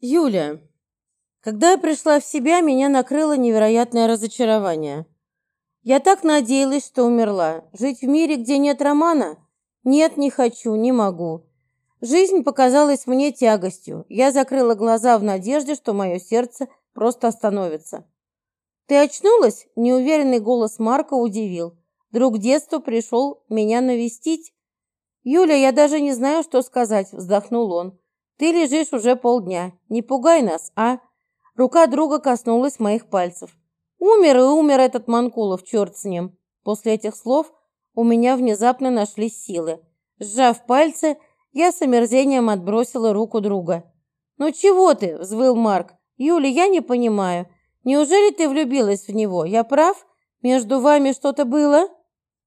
Юля. Когда я пришла в себя, меня накрыло невероятное разочарование. Я так надеялась, что умерла. Жить в мире, где нет романа? Нет, не хочу, не могу. Жизнь показалась мне тягостью. Я закрыла глаза в надежде, что мое сердце просто остановится. «Ты очнулась?» – неуверенный голос Марка удивил. Друг детства пришел меня навестить. «Юля, я даже не знаю, что сказать», – вздохнул он. Ты лежишь уже полдня. Не пугай нас, а?» Рука друга коснулась моих пальцев. «Умер и умер этот Манкулов, черт с ним!» После этих слов у меня внезапно нашлись силы. Сжав пальцы, я с омерзением отбросила руку друга. «Ну чего ты?» – взвыл Марк. «Юля, я не понимаю. Неужели ты влюбилась в него? Я прав? Между вами что-то было?»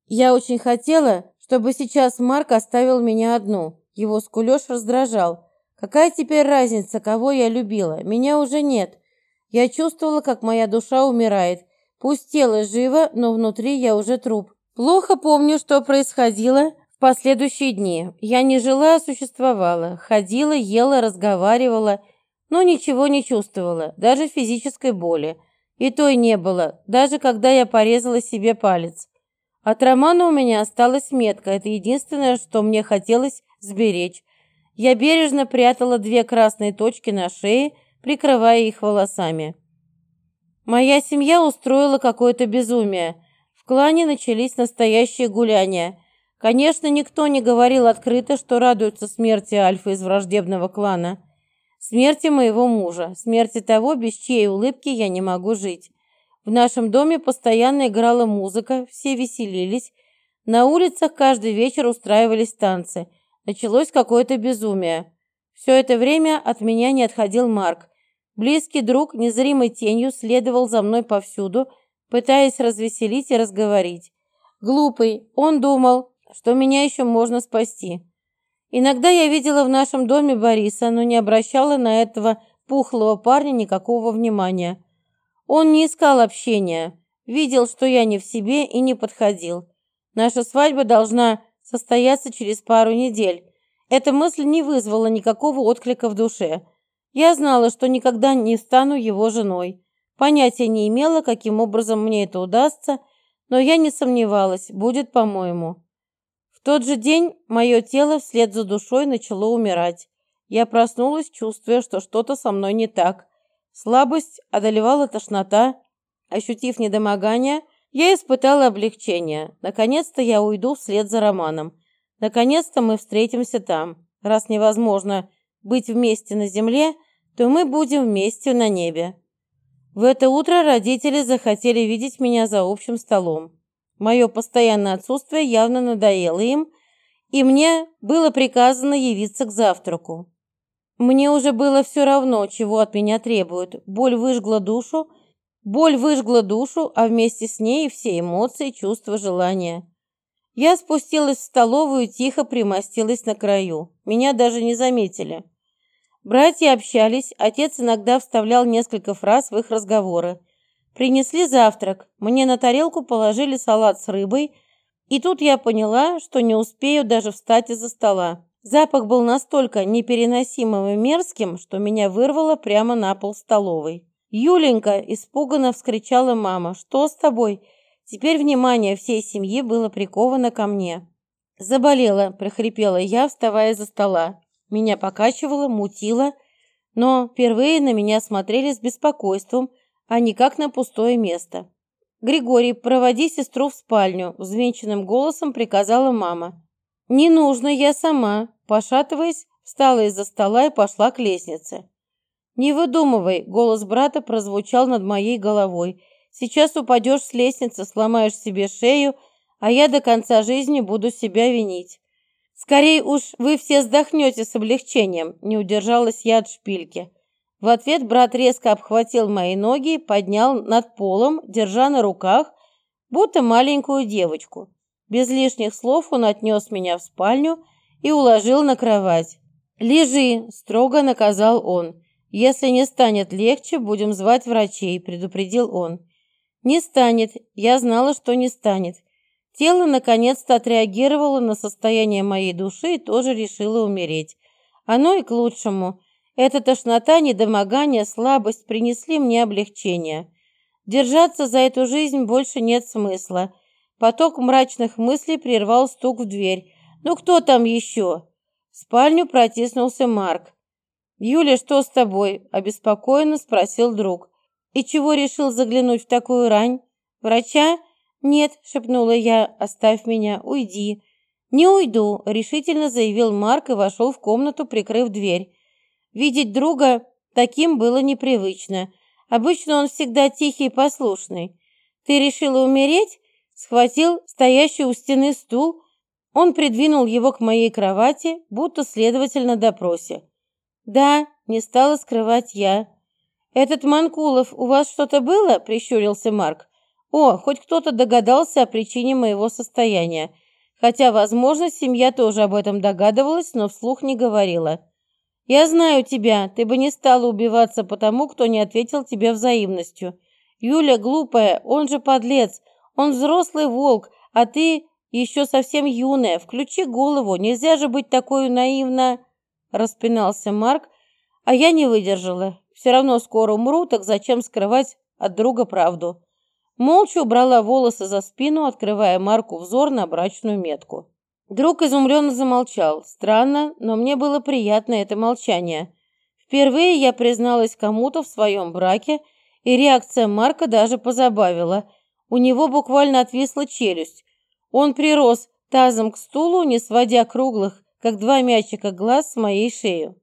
Я очень хотела, чтобы сейчас Марк оставил меня одну. Его скулёж раздражал. Какая теперь разница, кого я любила? Меня уже нет. Я чувствовала, как моя душа умирает. Пусть тело живо, но внутри я уже труп. Плохо помню, что происходило в последующие дни. Я не жила, а существовала. Ходила, ела, разговаривала, но ничего не чувствовала, даже физической боли. И той не было, даже когда я порезала себе палец. От романа у меня осталась метка, это единственное, что мне хотелось сберечь. Я бережно прятала две красные точки на шее, прикрывая их волосами. Моя семья устроила какое-то безумие. В клане начались настоящие гуляния. Конечно, никто не говорил открыто, что радуется смерти Альфа из враждебного клана. Смерти моего мужа, смерти того, без чьей улыбки я не могу жить. В нашем доме постоянно играла музыка, все веселились. На улицах каждый вечер устраивались танцы – Началось какое-то безумие. Все это время от меня не отходил Марк. Близкий друг незримой тенью следовал за мной повсюду, пытаясь развеселить и разговорить. Глупый, он думал, что меня еще можно спасти. Иногда я видела в нашем доме Бориса, но не обращала на этого пухлого парня никакого внимания. Он не искал общения, видел, что я не в себе и не подходил. Наша свадьба должна состояться через пару недель. Эта мысль не вызвала никакого отклика в душе. Я знала, что никогда не стану его женой. Понятия не имела, каким образом мне это удастся, но я не сомневалась, будет по-моему. В тот же день мое тело вслед за душой начало умирать. Я проснулась, чувствуя, что что-то со мной не так. Слабость одолевала тошнота. Ощутив недомогание, я испытала облегчение. Наконец-то я уйду вслед за Романом. Наконец-то мы встретимся там. Раз невозможно быть вместе на земле, то мы будем вместе на небе. В это утро родители захотели видеть меня за общим столом. Мое постоянное отсутствие явно надоело им, и мне было приказано явиться к завтраку. Мне уже было все равно, чего от меня требуют. Боль выжгла душу, Боль выжгла душу, а вместе с ней все эмоции, чувства, желания. Я спустилась в столовую и тихо примостилась на краю. Меня даже не заметили. Братья общались, отец иногда вставлял несколько фраз в их разговоры. Принесли завтрак, мне на тарелку положили салат с рыбой, и тут я поняла, что не успею даже встать из-за стола. Запах был настолько непереносимым и мерзким, что меня вырвало прямо на пол столовой. «Юленька!» – испуганно вскричала мама. «Что с тобой?» Теперь внимание всей семьи было приковано ко мне. «Заболела», – прохрипела я, вставая за стола. Меня покачивало, мутило, но впервые на меня смотрели с беспокойством, а не как на пустое место. «Григорий, проводи сестру в спальню», – взвинченным голосом приказала мама. «Не нужно, я сама», – пошатываясь, встала из-за стола и пошла к лестнице. «Не выдумывай!» – голос брата прозвучал над моей головой. «Сейчас упадешь с лестницы, сломаешь себе шею, а я до конца жизни буду себя винить». «Скорей уж вы все сдохнете с облегчением», – не удержалась я от шпильки. В ответ брат резко обхватил мои ноги, поднял над полом, держа на руках, будто маленькую девочку. Без лишних слов он отнес меня в спальню и уложил на кровать. «Лежи!» – строго наказал он. «Если не станет легче, будем звать врачей», – предупредил он. «Не станет. Я знала, что не станет. Тело наконец-то отреагировало на состояние моей души и тоже решило умереть. Оно и к лучшему. Эта тошнота, недомогание, слабость принесли мне облегчение. Держаться за эту жизнь больше нет смысла. Поток мрачных мыслей прервал стук в дверь. «Ну кто там еще?» В спальню протиснулся Марк. «Юля, что с тобой?» – обеспокоенно спросил друг. «И чего решил заглянуть в такую рань? Врача?» «Нет», – шепнула я, – «оставь меня, уйди». «Не уйду», – решительно заявил Марк и вошел в комнату, прикрыв дверь. Видеть друга таким было непривычно. Обычно он всегда тихий и послушный. «Ты решила умереть?» Схватил стоящий у стены стул. Он придвинул его к моей кровати, будто следователь на допросе. «Да», — не стала скрывать я. «Этот Манкулов, у вас что-то было?» — прищурился Марк. «О, хоть кто-то догадался о причине моего состояния. Хотя, возможно, семья тоже об этом догадывалась, но вслух не говорила. Я знаю тебя, ты бы не стала убиваться потому, кто не ответил тебе взаимностью. Юля глупая, он же подлец, он взрослый волк, а ты еще совсем юная. Включи голову, нельзя же быть такой наивно...» Распинался Марк, а я не выдержала. Все равно скоро умру, так зачем скрывать от друга правду? Молча убрала волосы за спину, открывая Марку взор на брачную метку. Друг изумленно замолчал. Странно, но мне было приятно это молчание. Впервые я призналась кому-то в своем браке, и реакция Марка даже позабавила. У него буквально отвисла челюсть. Он прирос тазом к стулу, не сводя круглых, как два мячика глаз с моей шеи.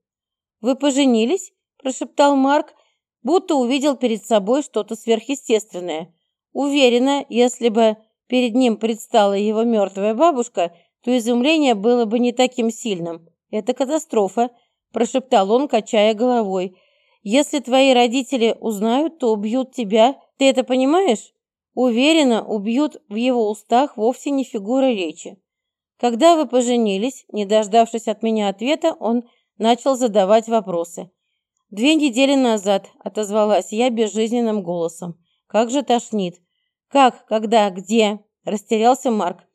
«Вы поженились?» – прошептал Марк, будто увидел перед собой что-то сверхъестественное. Уверена, если бы перед ним предстала его мертвая бабушка – то изумление было бы не таким сильным. Это катастрофа, прошептал он, качая головой. Если твои родители узнают, то убьют тебя. Ты это понимаешь? Уверена, убьют в его устах вовсе не фигура речи. Когда вы поженились, не дождавшись от меня ответа, он начал задавать вопросы. «Две недели назад», — отозвалась я безжизненным голосом. «Как же тошнит». «Как? Когда? Где?» — растерялся Марк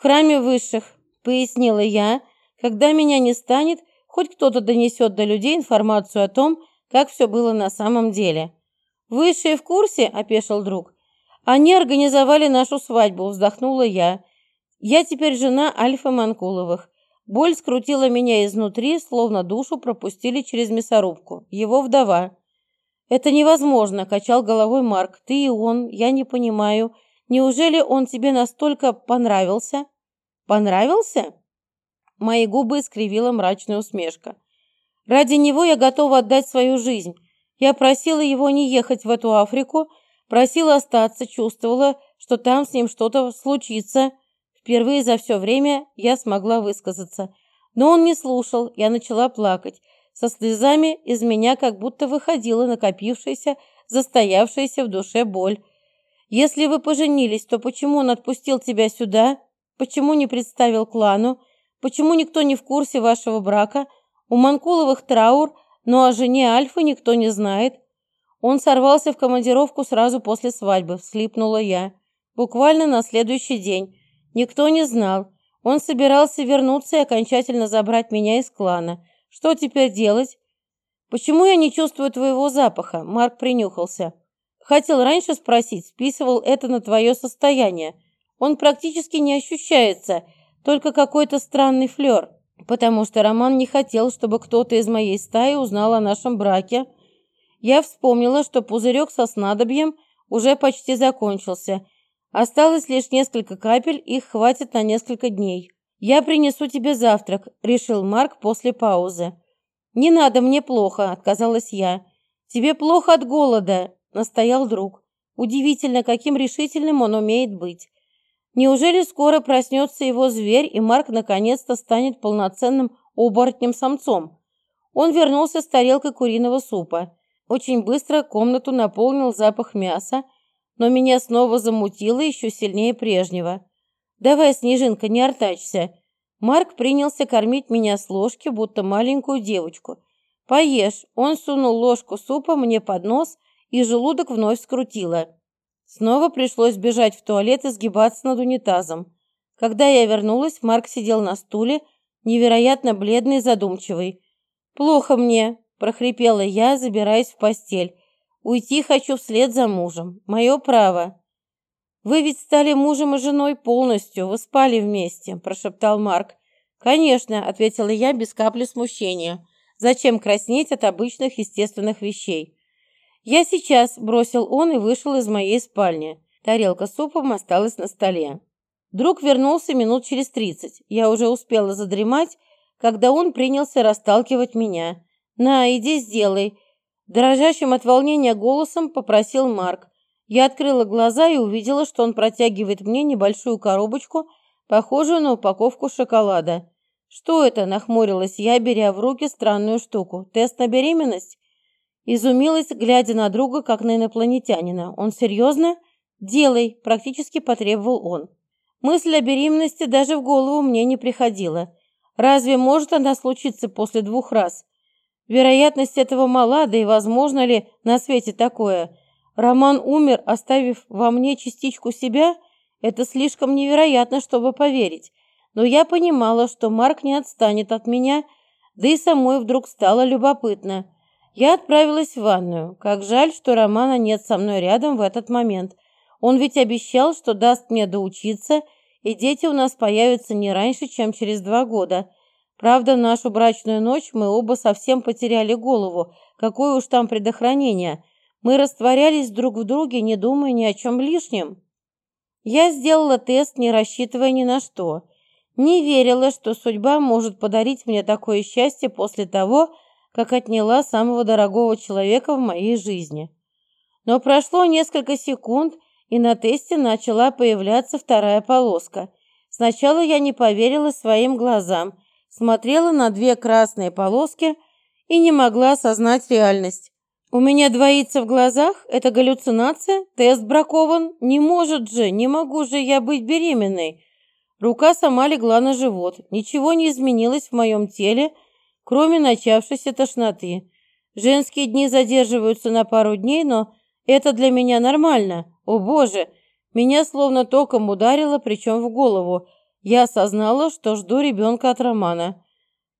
в храме высших», — пояснила я. «Когда меня не станет, хоть кто-то донесет до людей информацию о том, как все было на самом деле». «Высшие в курсе?» — опешил друг. «Они организовали нашу свадьбу», — вздохнула я. «Я теперь жена Альфа Манкуловых. Боль скрутила меня изнутри, словно душу пропустили через мясорубку. Его вдова». «Это невозможно», — качал головой Марк. «Ты и он, я не понимаю. Неужели он тебе настолько понравился?» Понравился?» Мои губы искривила мрачная усмешка. «Ради него я готова отдать свою жизнь. Я просила его не ехать в эту Африку, просила остаться, чувствовала, что там с ним что-то случится. Впервые за все время я смогла высказаться. Но он не слушал, я начала плакать. Со слезами из меня как будто выходила накопившаяся, застоявшаяся в душе боль. «Если вы поженились, то почему он отпустил тебя сюда?» Почему не представил клану? Почему никто не в курсе вашего брака? У Манкуловых траур, но о жене Альфы никто не знает. Он сорвался в командировку сразу после свадьбы, всхлипнула я. Буквально на следующий день. Никто не знал. Он собирался вернуться и окончательно забрать меня из клана. Что теперь делать? Почему я не чувствую твоего запаха? Марк принюхался. Хотел раньше спросить, списывал это на твое состояние. Он практически не ощущается, только какой-то странный флер, потому что Роман не хотел, чтобы кто-то из моей стаи узнал о нашем браке. Я вспомнила, что пузырек со снадобьем уже почти закончился. Осталось лишь несколько капель, их хватит на несколько дней. «Я принесу тебе завтрак», — решил Марк после паузы. «Не надо, мне плохо», — отказалась я. «Тебе плохо от голода», — настоял друг. Удивительно, каким решительным он умеет быть. Неужели скоро проснется его зверь, и Марк наконец-то станет полноценным оборотнем-самцом? Он вернулся с тарелкой куриного супа. Очень быстро комнату наполнил запах мяса, но меня снова замутило еще сильнее прежнего. «Давай, Снежинка, не артачься». Марк принялся кормить меня с ложки, будто маленькую девочку. «Поешь». Он сунул ложку супа мне под нос, и желудок вновь скрутило. Снова пришлось бежать в туалет и сгибаться над унитазом. Когда я вернулась, Марк сидел на стуле, невероятно бледный и задумчивый. «Плохо мне», – прохрипела я, забираясь в постель. «Уйти хочу вслед за мужем. Мое право». «Вы ведь стали мужем и женой полностью, вы спали вместе», – прошептал Марк. «Конечно», – ответила я без капли смущения. «Зачем краснеть от обычных естественных вещей?» «Я сейчас», – бросил он и вышел из моей спальни. Тарелка с супом осталась на столе. Друг вернулся минут через тридцать. Я уже успела задремать, когда он принялся расталкивать меня. «На, иди сделай», – дрожащим от волнения голосом попросил Марк. Я открыла глаза и увидела, что он протягивает мне небольшую коробочку, похожую на упаковку шоколада. «Что это?» – нахмурилась я, беря в руки странную штуку. «Тест на беременность?» Изумилась, глядя на друга, как на инопланетянина. «Он серьезно?» «Делай!» – практически потребовал он. Мысль о беременности даже в голову мне не приходила. Разве может она случиться после двух раз? Вероятность этого мала, да и возможно ли на свете такое – Роман умер, оставив во мне частичку себя? Это слишком невероятно, чтобы поверить. Но я понимала, что Марк не отстанет от меня, да и самой вдруг стало любопытно. Я отправилась в ванную. Как жаль, что Романа нет со мной рядом в этот момент. Он ведь обещал, что даст мне доучиться, и дети у нас появятся не раньше, чем через два года. Правда, нашу брачную ночь мы оба совсем потеряли голову. Какое уж там предохранение. Мы растворялись друг в друге, не думая ни о чем лишнем. Я сделала тест, не рассчитывая ни на что. Не верила, что судьба может подарить мне такое счастье после того, как отняла самого дорогого человека в моей жизни. Но прошло несколько секунд, и на тесте начала появляться вторая полоска. Сначала я не поверила своим глазам, смотрела на две красные полоски и не могла осознать реальность. У меня двоится в глазах? Это галлюцинация? Тест бракован? Не может же, не могу же я быть беременной. Рука сама легла на живот. Ничего не изменилось в моем теле, кроме начавшейся тошноты. Женские дни задерживаются на пару дней, но это для меня нормально. О боже, меня словно током ударило, причем в голову. Я осознала, что жду ребенка от Романа.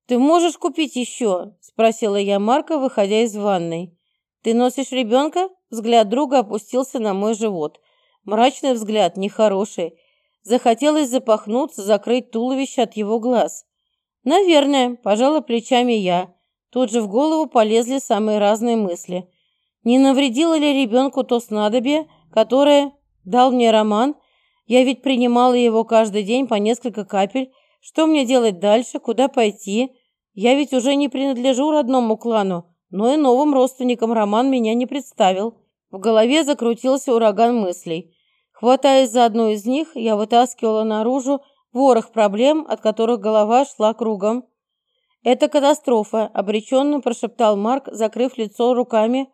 «Ты можешь купить еще?» – спросила я Марка, выходя из ванной. «Ты носишь ребенка?» Взгляд друга опустился на мой живот. Мрачный взгляд, нехороший. Захотелось запахнуться, закрыть туловище от его глаз. «Наверное», – пожала плечами я. Тут же в голову полезли самые разные мысли. Не навредило ли ребенку то снадобье, которое дал мне Роман? Я ведь принимала его каждый день по несколько капель. Что мне делать дальше? Куда пойти? Я ведь уже не принадлежу родному клану но и новым родственникам Роман меня не представил. В голове закрутился ураган мыслей. Хватаясь за одну из них, я вытаскивала наружу ворох проблем, от которых голова шла кругом. «Это катастрофа», – обреченно прошептал Марк, закрыв лицо руками.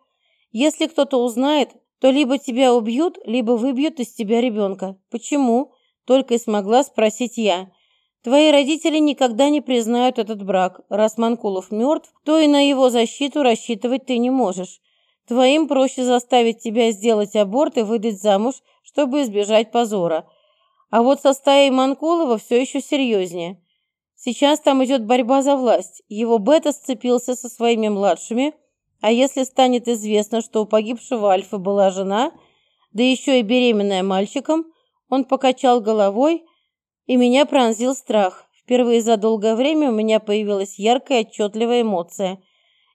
«Если кто-то узнает, то либо тебя убьют, либо выбьют из тебя ребенка». «Почему?» – только и смогла спросить я. Твои родители никогда не признают этот брак. Раз Манкулов мертв, то и на его защиту рассчитывать ты не можешь. Твоим проще заставить тебя сделать аборт и выдать замуж, чтобы избежать позора. А вот со стаей Манкулова все еще серьезнее. Сейчас там идет борьба за власть. Его бета сцепился со своими младшими, а если станет известно, что у погибшего Альфа была жена, да еще и беременная мальчиком, он покачал головой и меня пронзил страх. Впервые за долгое время у меня появилась яркая отчетливая эмоция.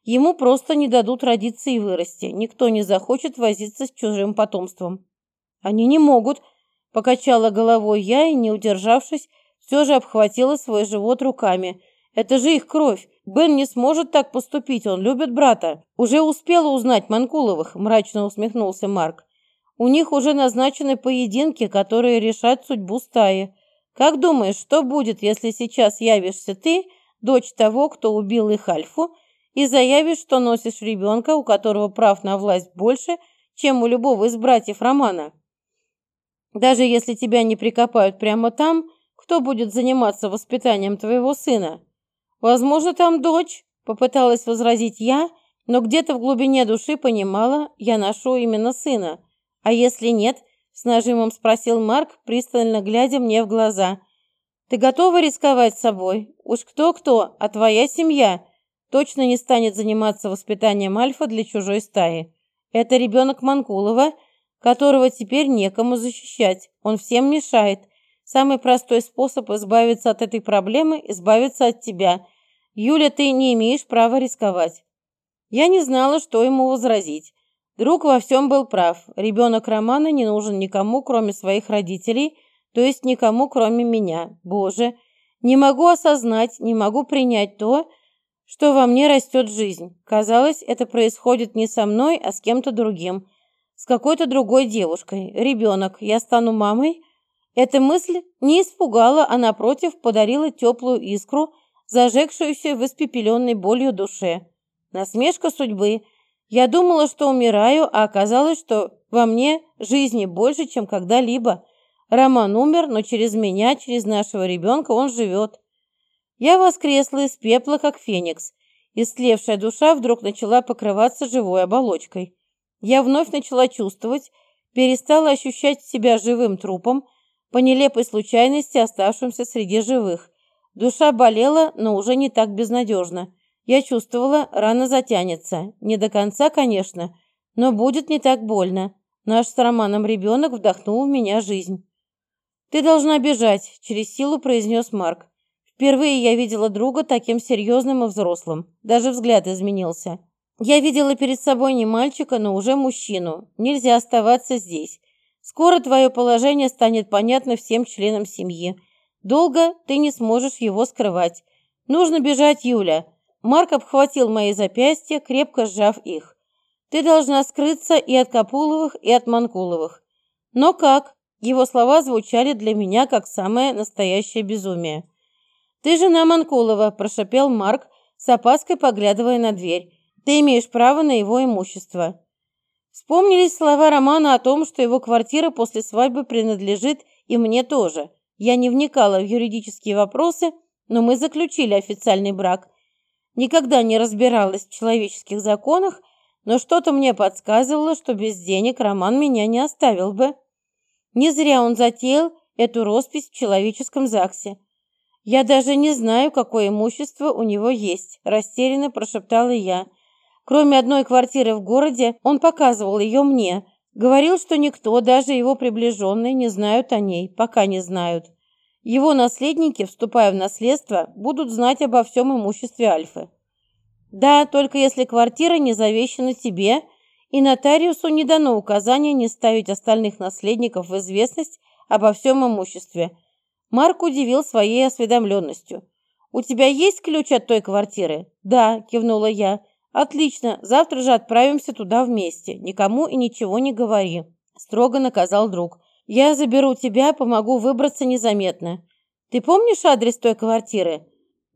Ему просто не дадут родиться и вырасти. Никто не захочет возиться с чужим потомством. Они не могут, покачала головой я и, не удержавшись, все же обхватила свой живот руками. Это же их кровь. Бен не сможет так поступить, он любит брата. Уже успела узнать Манкуловых, мрачно усмехнулся Марк. У них уже назначены поединки, которые решат судьбу стаи. Как думаешь, что будет, если сейчас явишься ты, дочь того, кто убил их Альфу, и заявишь, что носишь ребенка, у которого прав на власть больше, чем у любого из братьев Романа? Даже если тебя не прикопают прямо там, кто будет заниматься воспитанием твоего сына? Возможно, там дочь, попыталась возразить я, но где-то в глубине души понимала, я ношу именно сына. А если нет – с нажимом спросил Марк, пристально глядя мне в глаза. «Ты готова рисковать собой? Уж кто-кто, а твоя семья. точно не станет заниматься воспитанием альфа для чужой стаи. Это ребенок Манкулова, которого теперь некому защищать. Он всем мешает. Самый простой способ избавиться от этой проблемы – избавиться от тебя. Юля, ты не имеешь права рисковать. Я не знала, что ему возразить. Друг во всем был прав. Ребенок Романа не нужен никому, кроме своих родителей, то есть никому, кроме меня. Боже, не могу осознать, не могу принять то, что во мне растет жизнь. Казалось, это происходит не со мной, а с кем-то другим. С какой-то другой девушкой. Ребенок. Я стану мамой? Эта мысль не испугала, а напротив подарила теплую искру, зажегшуюся в испепеленной болью душе. Насмешка судьбы. Я думала, что умираю, а оказалось, что во мне жизни больше, чем когда-либо. Роман умер, но через меня, через нашего ребенка он живет. Я воскресла из пепла, как феникс. Истлевшая душа вдруг начала покрываться живой оболочкой. Я вновь начала чувствовать, перестала ощущать себя живым трупом, по нелепой случайности оставшимся среди живых. Душа болела, но уже не так безнадежно. Я чувствовала, рана затянется. Не до конца, конечно, но будет не так больно. Наш с Романом ребенок вдохнул в меня жизнь. «Ты должна бежать», – через силу произнес Марк. Впервые я видела друга таким серьезным и взрослым. Даже взгляд изменился. Я видела перед собой не мальчика, но уже мужчину. Нельзя оставаться здесь. Скоро твое положение станет понятно всем членам семьи. Долго ты не сможешь его скрывать. Нужно бежать, Юля. Марк обхватил мои запястья, крепко сжав их. Ты должна скрыться и от Капуловых, и от Манкуловых. Но как? Его слова звучали для меня как самое настоящее безумие. «Ты жена Манкулова», – прошипел Марк, с опаской поглядывая на дверь. «Ты имеешь право на его имущество». Вспомнились слова Романа о том, что его квартира после свадьбы принадлежит и мне тоже. Я не вникала в юридические вопросы, но мы заключили официальный брак. Никогда не разбиралась в человеческих законах, но что-то мне подсказывало, что без денег Роман меня не оставил бы. Не зря он затеял эту роспись в человеческом ЗАГСе. «Я даже не знаю, какое имущество у него есть», – растерянно прошептала я. «Кроме одной квартиры в городе, он показывал ее мне. Говорил, что никто, даже его приближенные, не знают о ней, пока не знают. Его наследники, вступая в наследство, будут знать обо всем имуществе Альфы. Да, только если квартира не завещана тебе, и нотариусу не дано указания не ставить остальных наследников в известность обо всем имуществе. Марк удивил своей осведомленностью. «У тебя есть ключ от той квартиры?» «Да», – кивнула я. «Отлично, завтра же отправимся туда вместе. Никому и ничего не говори», – строго наказал друг. «Я заберу тебя, помогу выбраться незаметно. Ты помнишь адрес той квартиры?»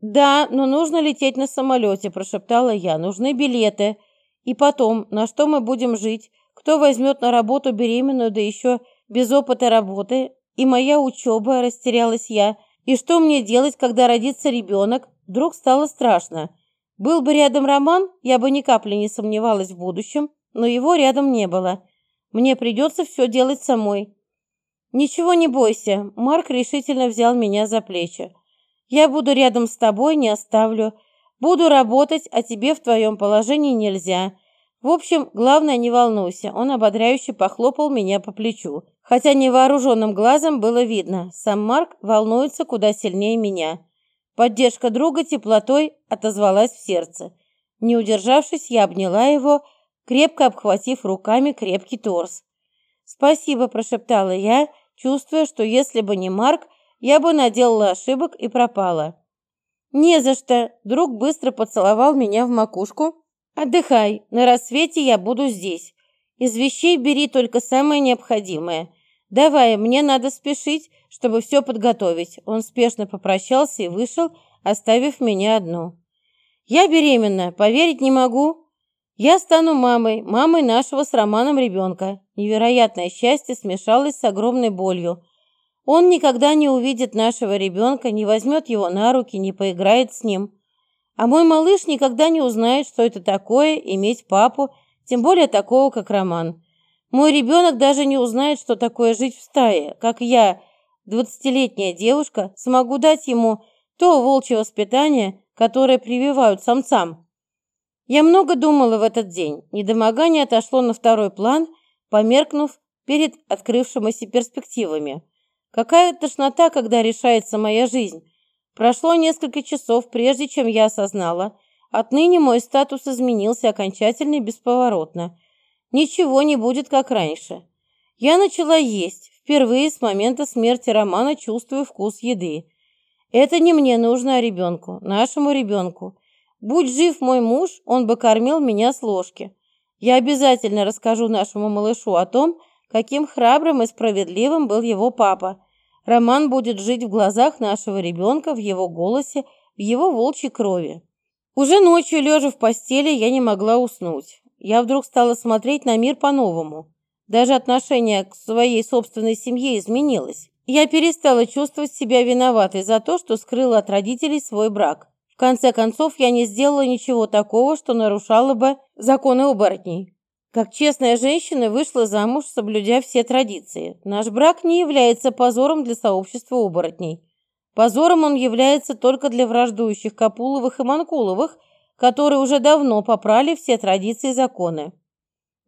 «Да, но нужно лететь на самолете», – прошептала я. «Нужны билеты. И потом, на что мы будем жить? Кто возьмет на работу беременную, да еще без опыта работы? И моя учеба, растерялась я. И что мне делать, когда родится ребенок? Вдруг стало страшно. Был бы рядом Роман, я бы ни капли не сомневалась в будущем, но его рядом не было. Мне придется все делать самой. «Ничего не бойся», — Марк решительно взял меня за плечи. «Я буду рядом с тобой, не оставлю. Буду работать, а тебе в твоем положении нельзя. В общем, главное, не волнуйся. Он ободряюще похлопал меня по плечу. Хотя невооруженным глазом было видно, сам Марк волнуется куда сильнее меня. Поддержка друга теплотой отозвалась в сердце. Не удержавшись, я обняла его, крепко обхватив руками крепкий торс. «Спасибо», – прошептала я, чувствуя, что если бы не Марк, я бы наделала ошибок и пропала. «Не за что!» Друг быстро поцеловал меня в макушку. «Отдыхай, на рассвете я буду здесь. Из вещей бери только самое необходимое. Давай, мне надо спешить, чтобы все подготовить». Он спешно попрощался и вышел, оставив меня одну. «Я беременна, поверить не могу. Я стану мамой, мамой нашего с Романом ребенка». Невероятное счастье смешалось с огромной болью. Он никогда не увидит нашего ребенка, не возьмет его на руки, не поиграет с ним. А мой малыш никогда не узнает, что это такое иметь папу, тем более такого, как Роман. Мой ребенок даже не узнает, что такое жить в стае, как я, двадцатилетняя девушка, смогу дать ему то волчье воспитание, которое прививают самцам. Я много думала в этот день. Недомогание отошло на второй план, померкнув перед открывшимися перспективами. Какая тошнота, когда решается моя жизнь. Прошло несколько часов, прежде чем я осознала. Отныне мой статус изменился окончательно и бесповоротно. Ничего не будет, как раньше. Я начала есть. Впервые с момента смерти Романа чувствую вкус еды. Это не мне нужно, а ребенку, нашему ребенку. Будь жив мой муж, он бы кормил меня с ложки. Я обязательно расскажу нашему малышу о том, каким храбрым и справедливым был его папа. Роман будет жить в глазах нашего ребенка, в его голосе, в его волчьей крови. Уже ночью, лежа в постели, я не могла уснуть. Я вдруг стала смотреть на мир по-новому. Даже отношение к своей собственной семье изменилось. Я перестала чувствовать себя виноватой за то, что скрыла от родителей свой брак. В конце концов, я не сделала ничего такого, что нарушало бы законы оборотней. Как честная женщина вышла замуж, соблюдя все традиции. Наш брак не является позором для сообщества оборотней. Позором он является только для враждующих Капуловых и Манкуловых, которые уже давно попрали все традиции и законы.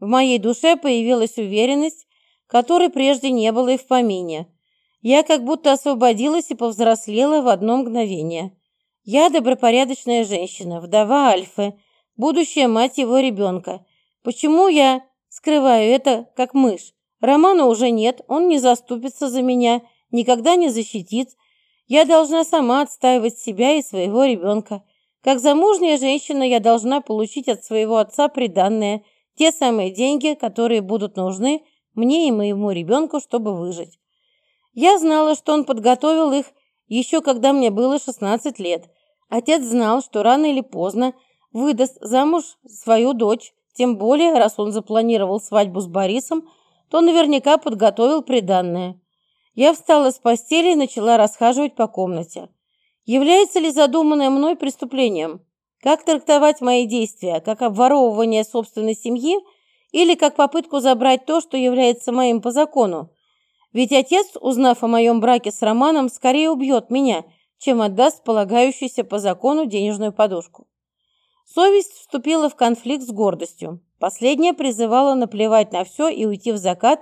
В моей душе появилась уверенность, которой прежде не было и в помине – я как будто освободилась и повзрослела в одно мгновение. Я добропорядочная женщина, вдова Альфы, будущая мать его ребенка. Почему я скрываю это, как мышь? Романа уже нет, он не заступится за меня, никогда не защитит. Я должна сама отстаивать себя и своего ребенка. Как замужняя женщина я должна получить от своего отца приданное, те самые деньги, которые будут нужны мне и моему ребенку, чтобы выжить. Я знала, что он подготовил их еще когда мне было 16 лет. Отец знал, что рано или поздно выдаст замуж свою дочь, тем более, раз он запланировал свадьбу с Борисом, то наверняка подготовил приданное. Я встала с постели и начала расхаживать по комнате. Является ли задуманное мной преступлением? Как трактовать мои действия? Как обворовывание собственной семьи или как попытку забрать то, что является моим по закону? Ведь отец, узнав о моем браке с Романом, скорее убьет меня, чем отдаст полагающуюся по закону денежную подушку. Совесть вступила в конфликт с гордостью. Последняя призывала наплевать на все и уйти в закат,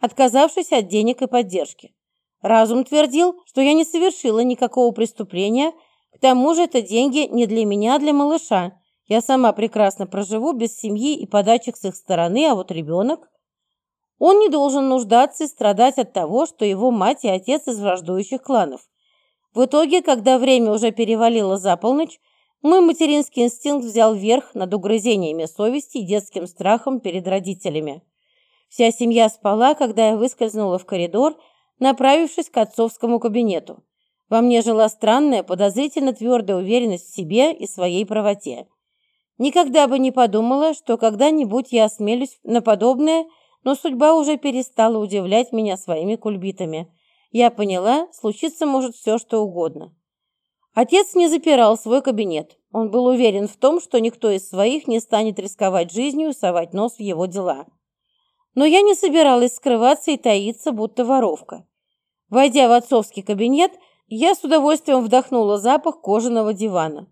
отказавшись от денег и поддержки. Разум твердил, что я не совершила никакого преступления, к тому же это деньги не для меня, а для малыша. Я сама прекрасно проживу без семьи и подачек с их стороны, а вот ребенок... Он не должен нуждаться и страдать от того, что его мать и отец из враждующих кланов. В итоге, когда время уже перевалило за полночь, мой материнский инстинкт взял верх над угрызениями совести и детским страхом перед родителями. Вся семья спала, когда я выскользнула в коридор, направившись к отцовскому кабинету. Во мне жила странная, подозрительно твердая уверенность в себе и своей правоте. Никогда бы не подумала, что когда-нибудь я осмелюсь на подобное – но судьба уже перестала удивлять меня своими кульбитами. Я поняла, случиться может все, что угодно. Отец не запирал свой кабинет. Он был уверен в том, что никто из своих не станет рисковать жизнью и совать нос в его дела. Но я не собиралась скрываться и таиться, будто воровка. Войдя в отцовский кабинет, я с удовольствием вдохнула запах кожаного дивана.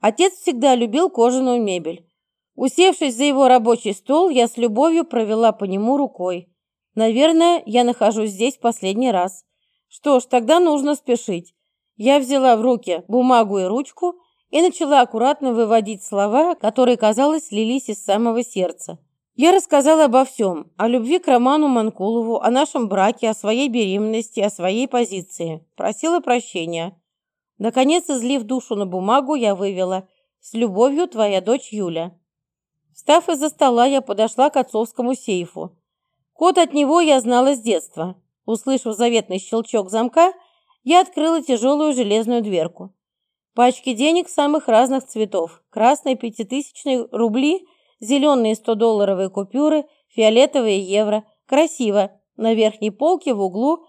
Отец всегда любил кожаную мебель. Усевшись за его рабочий стол, я с любовью провела по нему рукой. Наверное, я нахожусь здесь последний раз. Что ж, тогда нужно спешить. Я взяла в руки бумагу и ручку и начала аккуратно выводить слова, которые, казалось, лились из самого сердца. Я рассказала обо всем, о любви к Роману Манкулову, о нашем браке, о своей беременности, о своей позиции. Просила прощения. Наконец, излив душу на бумагу, я вывела «С любовью, твоя дочь Юля». Встав из-за стола, я подошла к отцовскому сейфу. Код от него я знала с детства. Услышав заветный щелчок замка, я открыла тяжелую железную дверку. Пачки денег самых разных цветов. Красные пятитысячные рубли, зеленые 100-долларовые купюры, фиолетовые евро. Красиво. На верхней полке в углу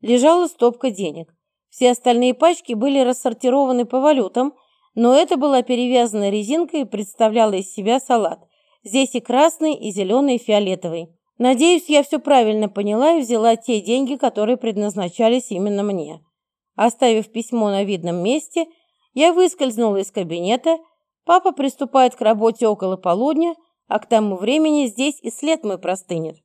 лежала стопка денег. Все остальные пачки были рассортированы по валютам, но это была перевязана резинкой и представляла из себя салат. Здесь и красный, и зеленый, и фиолетовый. Надеюсь, я все правильно поняла и взяла те деньги, которые предназначались именно мне. Оставив письмо на видном месте, я выскользнула из кабинета, Папа приступает к работе около полудня, а к тому времени здесь и след мой простынет.